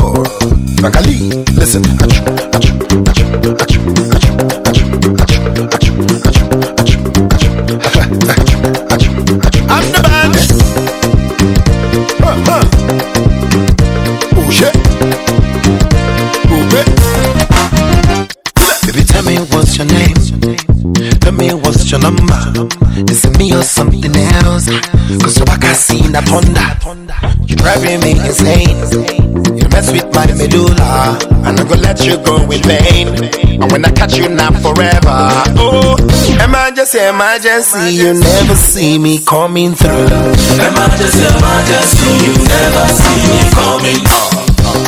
Lord. Magali, listen. I'm the man. Oh yeah. Oh yeah. Baby, tell me what's your name? Tell me what's your number? Is it me or something else? Cause so I can see the thunder. You're driving me insane. Mess with my medulla. I'm not gonna let you go in vain. And when I catch you now forever. Oh, emergency, emergency. You never see me coming through. Emergency, emergency, you never see me coming.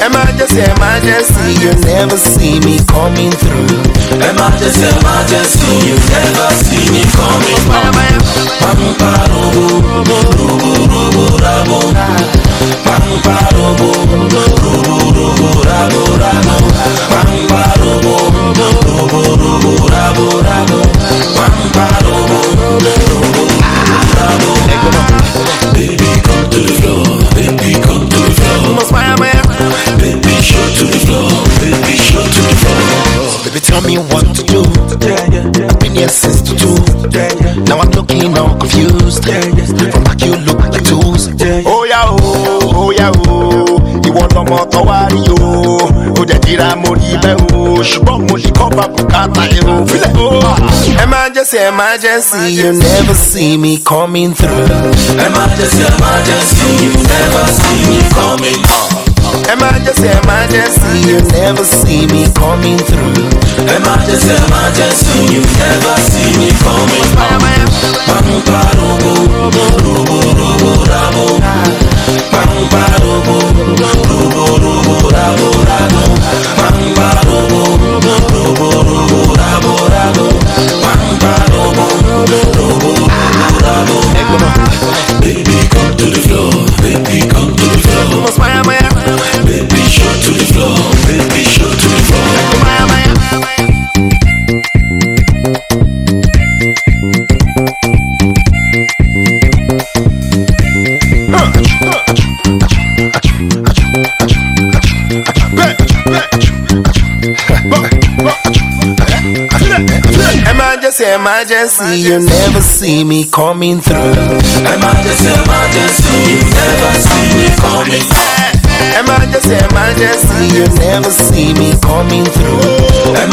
Emergency, emergency. You never see me coming through. Emergency, emergency, you never see me coming. Pampa to the floor. Baby, come to the floor. Baby, show to the floor. Baby, show to the floor. Baby, tell me what to do. I've been here since the two. Now I'm looking all confused. From back you look like tools. Oh yeah, oh, oh yeah, oh. Ìwọ lọmọ tó wá rí o. Ó jẹ́ jíra mo rí bẹ́ẹ̀ o. Ṣùgbọ́n mo lè kọ́ bá bùkátà èrò fílẹ̀. Emergency, emergency, you never see me coming through. Emergency, emergency, you never see me coming. Emergency, emergency, you never see me coming through. Emergency, emergency, Emergency, emergency, you never see me coming through. Emergency, emergency, you never see me coming. Emergency, emergency, you never see me coming through. Emergency, emergency, you never see me coming. Baby,